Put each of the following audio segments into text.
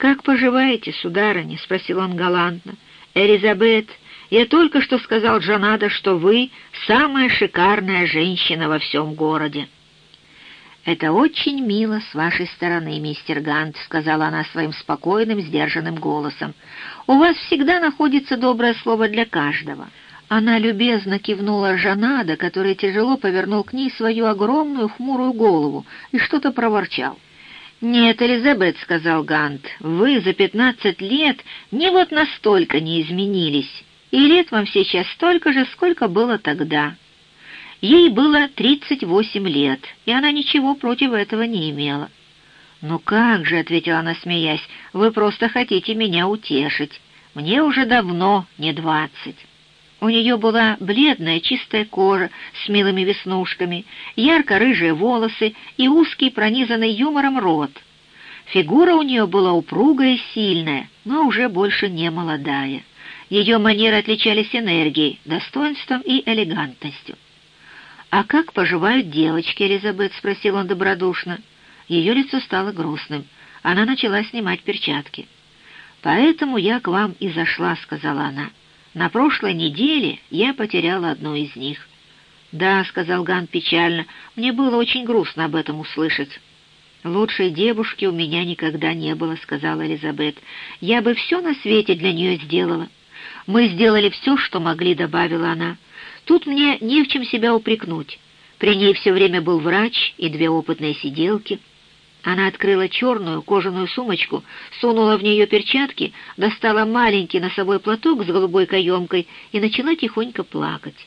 «Как поживаете, сударыня?» — спросил он галантно. «Элизабет, я только что сказал Джанада, что вы самая шикарная женщина во всем городе». «Это очень мило с вашей стороны, мистер Гант», — сказала она своим спокойным, сдержанным голосом. «У вас всегда находится доброе слово для каждого». Она любезно кивнула Жанада, который тяжело повернул к ней свою огромную хмурую голову и что-то проворчал. «Нет, Элизабет», — сказал Гант, — «вы за пятнадцать лет не вот настолько не изменились, и лет вам сейчас столько же, сколько было тогда». Ей было тридцать восемь лет, и она ничего против этого не имела. «Ну как же», — ответила она, смеясь, — «вы просто хотите меня утешить. Мне уже давно не двадцать». У нее была бледная чистая кожа с милыми веснушками, ярко-рыжие волосы и узкий пронизанный юмором рот. Фигура у нее была упругая и сильная, но уже больше не молодая. Ее манеры отличались энергией, достоинством и элегантностью. «А как поживают девочки, Элизабет?» — спросил он добродушно. Ее лицо стало грустным. Она начала снимать перчатки. «Поэтому я к вам и зашла», — сказала она. На прошлой неделе я потеряла одну из них. «Да», — сказал Ган печально, — «мне было очень грустно об этом услышать». «Лучшей девушки у меня никогда не было», — сказала Элизабет. «Я бы все на свете для нее сделала». «Мы сделали все, что могли», — добавила она. «Тут мне не в чем себя упрекнуть. При ней все время был врач и две опытные сиделки». Она открыла черную кожаную сумочку, сунула в нее перчатки, достала маленький носовой платок с голубой каемкой и начала тихонько плакать.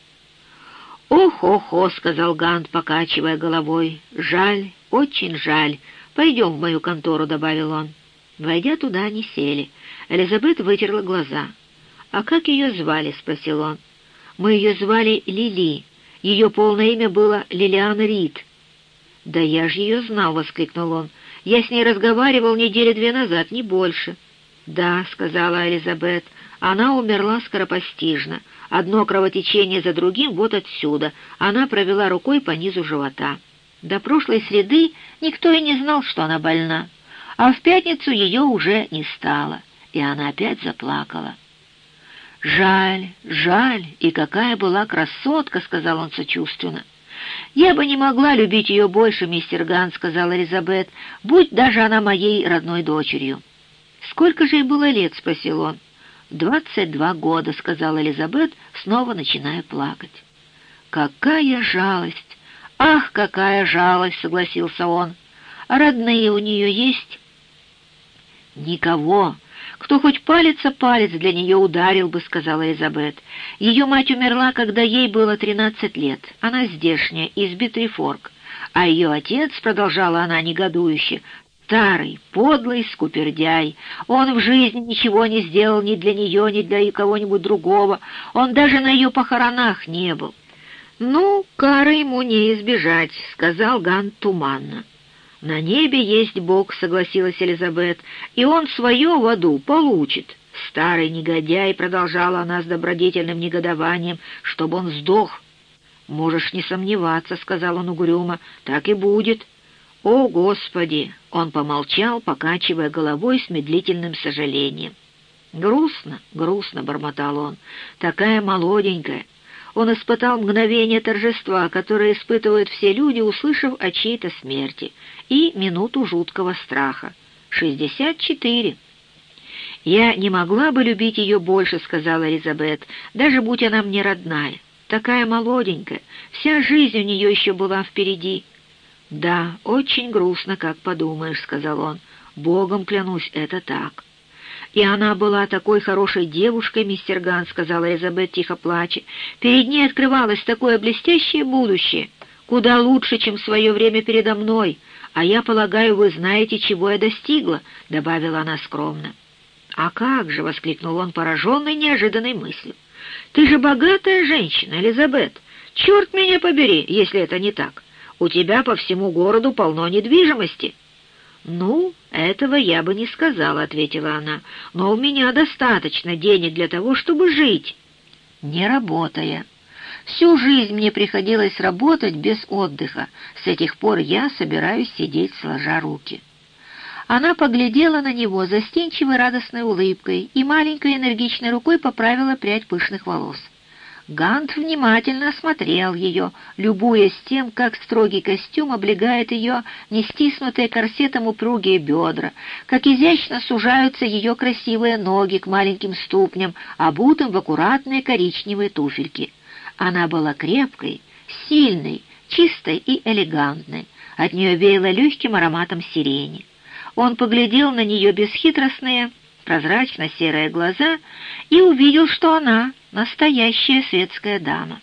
«Ох-охо», — сказал Гант, покачивая головой, — «жаль, очень жаль. Пойдем в мою контору», — добавил он. Войдя туда, они сели. Элизабет вытерла глаза. «А как ее звали?» — спросил он. «Мы ее звали Лили. Ее полное имя было Лилиан Рид». «Да я же ее знал!» — воскликнул он. «Я с ней разговаривал недели две назад, не больше». «Да», — сказала Элизабет, — «она умерла скоропостижно. Одно кровотечение за другим вот отсюда. Она провела рукой по низу живота. До прошлой среды никто и не знал, что она больна. А в пятницу ее уже не стало, и она опять заплакала». «Жаль, жаль, и какая была красотка!» — сказал он сочувственно. «Я бы не могла любить ее больше, мистер Ган», — сказала Элизабет, — «будь даже она моей родной дочерью». «Сколько же ей было лет?» — спросил он. «Двадцать два года», — сказала Элизабет, снова начиная плакать. «Какая жалость! Ах, какая жалость!» — согласился он. «А родные у нее есть?» «Никого. Кто хоть палец о палец для нее ударил бы», — сказала Элизабет. «Ее мать умерла, когда ей было тринадцать лет. Она здешняя, из Битрифорк. А ее отец, — продолжала она негодующе, — старый, подлый скупердяй. Он в жизни ничего не сделал ни для нее, ни для кого-нибудь другого. Он даже на ее похоронах не был». «Ну, кары ему не избежать», — сказал Ган туманно. «На небе есть Бог», — согласилась Элизабет, — «и он свое в аду получит». Старый негодяй, — продолжала она с добродетельным негодованием, — чтобы он сдох. «Можешь не сомневаться», — сказал он угрюмо, — «так и будет». «О, Господи!» — он помолчал, покачивая головой с медлительным сожалением. «Грустно, грустно», — бормотал он, — «такая молоденькая, он испытал мгновение торжества, которое испытывают все люди, услышав о чьей-то смерти, и минуту жуткого страха. «Шестьдесят четыре». «Я не могла бы любить ее больше», — сказала Элизабет, — «даже будь она мне родная. Такая молоденькая, вся жизнь у нее еще была впереди». «Да, очень грустно, как подумаешь», — сказал он. «Богом клянусь, это так». «И она была такой хорошей девушкой, мистер Ган», — сказала Элизабет, тихо плача. «Перед ней открывалось такое блестящее будущее, куда лучше, чем в свое время передо мной. А я полагаю, вы знаете, чего я достигла», — добавила она скромно. «А как же!» — воскликнул он, пораженный неожиданной мыслью. «Ты же богатая женщина, Элизабет! Черт меня побери, если это не так! У тебя по всему городу полно недвижимости!» «Ну, этого я бы не сказала», — ответила она, — «но у меня достаточно денег для того, чтобы жить, не работая. Всю жизнь мне приходилось работать без отдыха. С этих пор я собираюсь сидеть сложа руки». Она поглядела на него застенчивой радостной улыбкой и маленькой энергичной рукой поправила прядь пышных волос. Гант внимательно осмотрел ее, любуясь тем, как строгий костюм облегает ее не стиснутые корсетом упругие бедра, как изящно сужаются ее красивые ноги к маленьким ступням, обутым в аккуратные коричневые туфельки. Она была крепкой, сильной, чистой и элегантной. От нее веяло легким ароматом сирени. Он поглядел на нее бесхитростные, прозрачно-серые глаза и увидел, что она настоящая светская дама.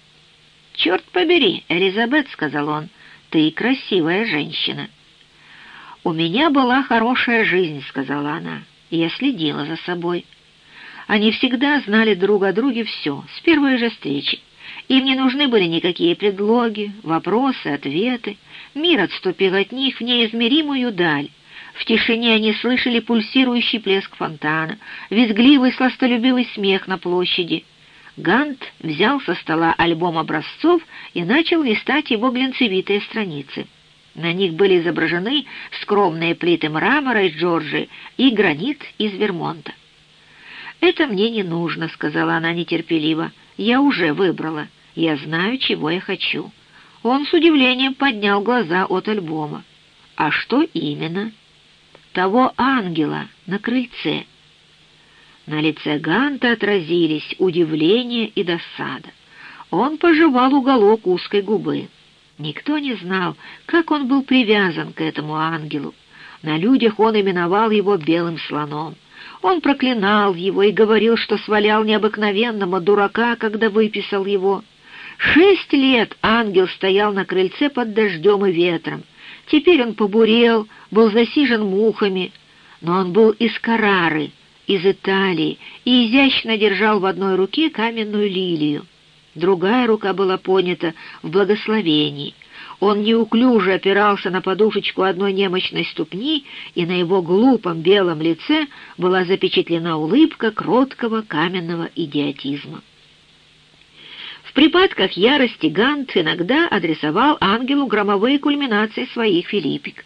«Черт побери, Элизабет», — сказал он, — «ты красивая женщина». «У меня была хорошая жизнь», — сказала она, — я следила за собой. Они всегда знали друг о друге все, с первой же встречи. Им не нужны были никакие предлоги, вопросы, ответы. Мир отступил от них в неизмеримую даль. В тишине они слышали пульсирующий плеск фонтана, визгливый сластолюбивый смех на площади. Гант взял со стола альбом образцов и начал листать его глинцевитые страницы. На них были изображены скромные плиты мрамора из Джорджии и гранит из Вермонта. «Это мне не нужно», — сказала она нетерпеливо. «Я уже выбрала. Я знаю, чего я хочу». Он с удивлением поднял глаза от альбома. «А что именно?» «Того ангела на крыльце». На лице Ганта отразились удивление и досада. Он пожевал уголок узкой губы. Никто не знал, как он был привязан к этому ангелу. На людях он именовал его белым слоном. Он проклинал его и говорил, что свалял необыкновенного дурака, когда выписал его. Шесть лет ангел стоял на крыльце под дождем и ветром. Теперь он побурел, был засижен мухами, но он был из Карары, из Италии, и изящно держал в одной руке каменную лилию. Другая рука была понята в благословении. Он неуклюже опирался на подушечку одной немощной ступни, и на его глупом белом лице была запечатлена улыбка кроткого каменного идиотизма. В припадках ярости Гант иногда адресовал ангелу громовые кульминации своих филиппик.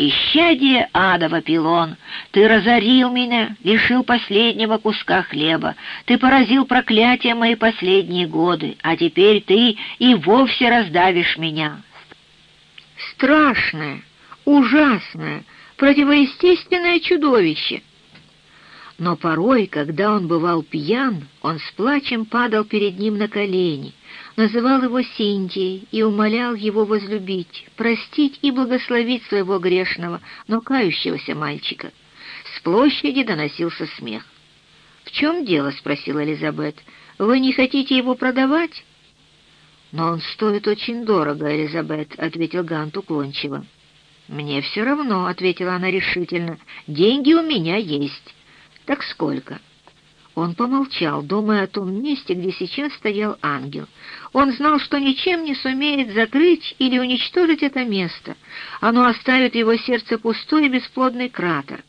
«Исчадие ада, вопил он, ты разорил меня, лишил последнего куска хлеба, ты поразил проклятие мои последние годы, а теперь ты и вовсе раздавишь меня». Страшное, ужасное, противоестественное чудовище — но порой, когда он бывал пьян, он с плачем падал перед ним на колени, называл его Синтией и умолял его возлюбить, простить и благословить своего грешного, но кающегося мальчика. С площади доносился смех. «В чем дело?» — спросила Элизабет. «Вы не хотите его продавать?» «Но он стоит очень дорого, Элизабет», — ответил Гант уклончиво. «Мне все равно», — ответила она решительно. «Деньги у меня есть». «Так сколько?» Он помолчал, думая о том месте, где сейчас стоял ангел. Он знал, что ничем не сумеет закрыть или уничтожить это место. Оно оставит его сердце пустой и бесплодный кратер.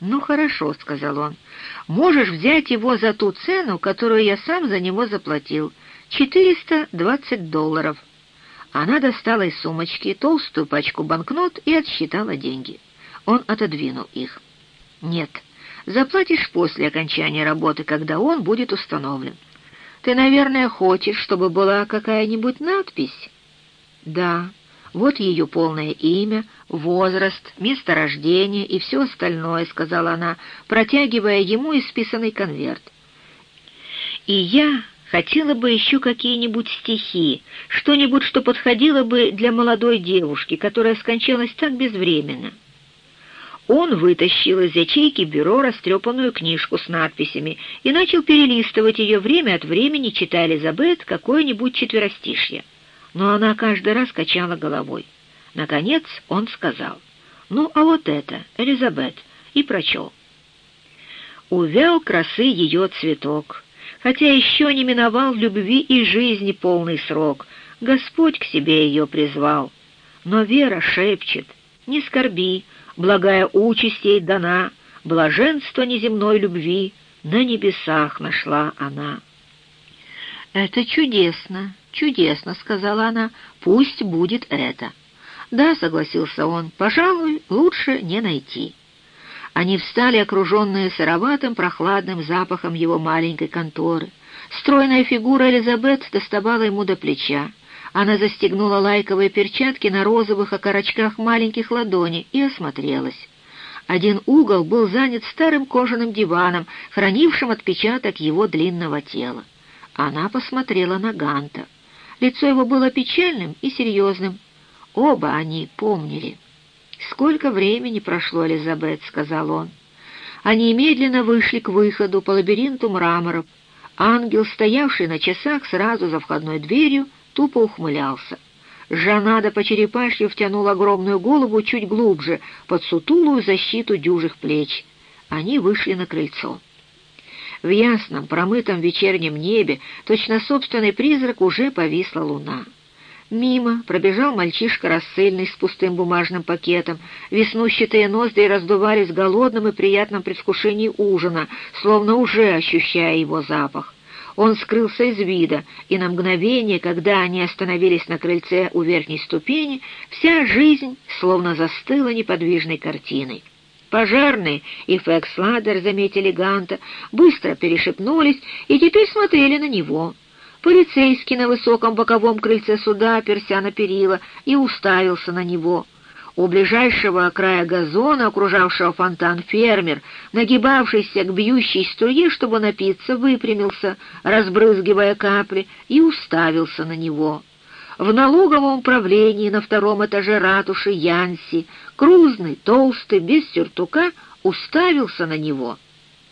«Ну, хорошо», — сказал он, — «можешь взять его за ту цену, которую я сам за него заплатил. Четыреста двадцать долларов». Она достала из сумочки толстую пачку банкнот и отсчитала деньги. Он отодвинул их. «Нет». Заплатишь после окончания работы, когда он будет установлен. Ты, наверное, хочешь, чтобы была какая-нибудь надпись? Да, вот ее полное имя, возраст, место рождения и все остальное, сказала она, протягивая ему исписанный конверт. И я хотела бы еще какие-нибудь стихи, что-нибудь, что подходило бы для молодой девушки, которая скончалась так безвременно. Он вытащил из ячейки бюро растрепанную книжку с надписями и начал перелистывать ее время от времени, читая Элизабет какое-нибудь четверостишье. Но она каждый раз качала головой. Наконец он сказал, «Ну, а вот это, Элизабет», и прочел. Увял красы ее цветок, хотя еще не миновал любви и жизни полный срок, Господь к себе ее призвал. Но Вера шепчет, «Не скорби, благая участь ей дана, блаженство неземной любви на небесах нашла она. «Это чудесно, чудесно», — сказала она, — «пусть будет это». «Да», — согласился он, — «пожалуй, лучше не найти». Они встали, окруженные сыроватым прохладным запахом его маленькой конторы. Стройная фигура Элизабет доставала ему до плеча. Она застегнула лайковые перчатки на розовых окорочках маленьких ладоней и осмотрелась. Один угол был занят старым кожаным диваном, хранившим отпечаток его длинного тела. Она посмотрела на Ганта. Лицо его было печальным и серьезным. Оба они помнили. «Сколько времени прошло, Элизабет», — сказал он. Они медленно вышли к выходу по лабиринту мраморов. Ангел, стоявший на часах сразу за входной дверью, тупо ухмылялся. Жанада по черепашью втянул огромную голову чуть глубже, под сутулую защиту дюжих плеч. Они вышли на крыльцо. В ясном, промытом вечернем небе точно собственный призрак уже повисла луна. Мимо пробежал мальчишка рассыльный с пустым бумажным пакетом. Веснущатые ноздри раздувались в голодном и приятном предвкушении ужина, словно уже ощущая его запах. Он скрылся из вида, и на мгновение, когда они остановились на крыльце у верхней ступени, вся жизнь словно застыла неподвижной картиной. Пожарные и Фэксладер заметили Ганта, быстро перешепнулись и теперь смотрели на него. Полицейский на высоком боковом крыльце суда оперся на перила и уставился на него — у ближайшего края газона, окружавшего фонтан, фермер, нагибавшийся к бьющей струе, чтобы напиться, выпрямился, разбрызгивая капли, и уставился на него. В налоговом управлении на втором этаже ратуши Янси, крузный, толстый, без сюртука, уставился на него.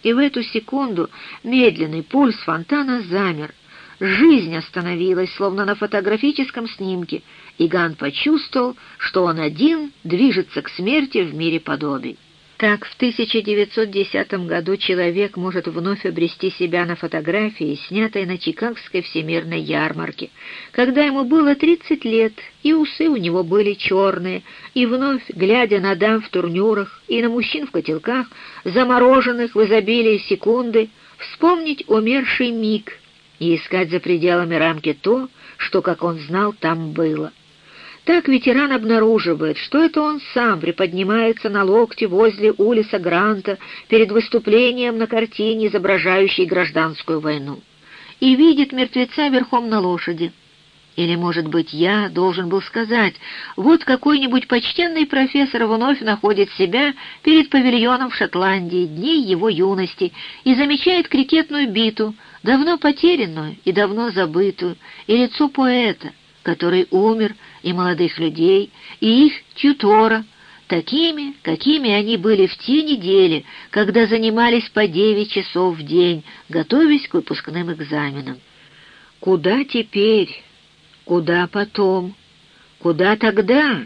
И в эту секунду медленный пульс фонтана замер. Жизнь остановилась, словно на фотографическом снимке, и Ган почувствовал, что он один движется к смерти в мире подобий. Так в 1910 году человек может вновь обрести себя на фотографии, снятой на Чикагской всемирной ярмарке, когда ему было 30 лет, и усы у него были черные, и вновь, глядя на дам в турнюрах и на мужчин в котелках, замороженных в изобилии секунды, вспомнить умерший миг и искать за пределами рамки то, что, как он знал, там было. Так ветеран обнаруживает, что это он сам приподнимается на локте возле улица Гранта перед выступлением на картине, изображающей гражданскую войну, и видит мертвеца верхом на лошади. Или, может быть, я должен был сказать, вот какой-нибудь почтенный профессор вновь находит себя перед павильоном в Шотландии, дней его юности, и замечает крикетную биту, давно потерянную и давно забытую, и лицо поэта, который умер, и молодых людей, и их тютора, такими, какими они были в те недели, когда занимались по девять часов в день, готовясь к выпускным экзаменам. Куда теперь? Куда потом? Куда тогда?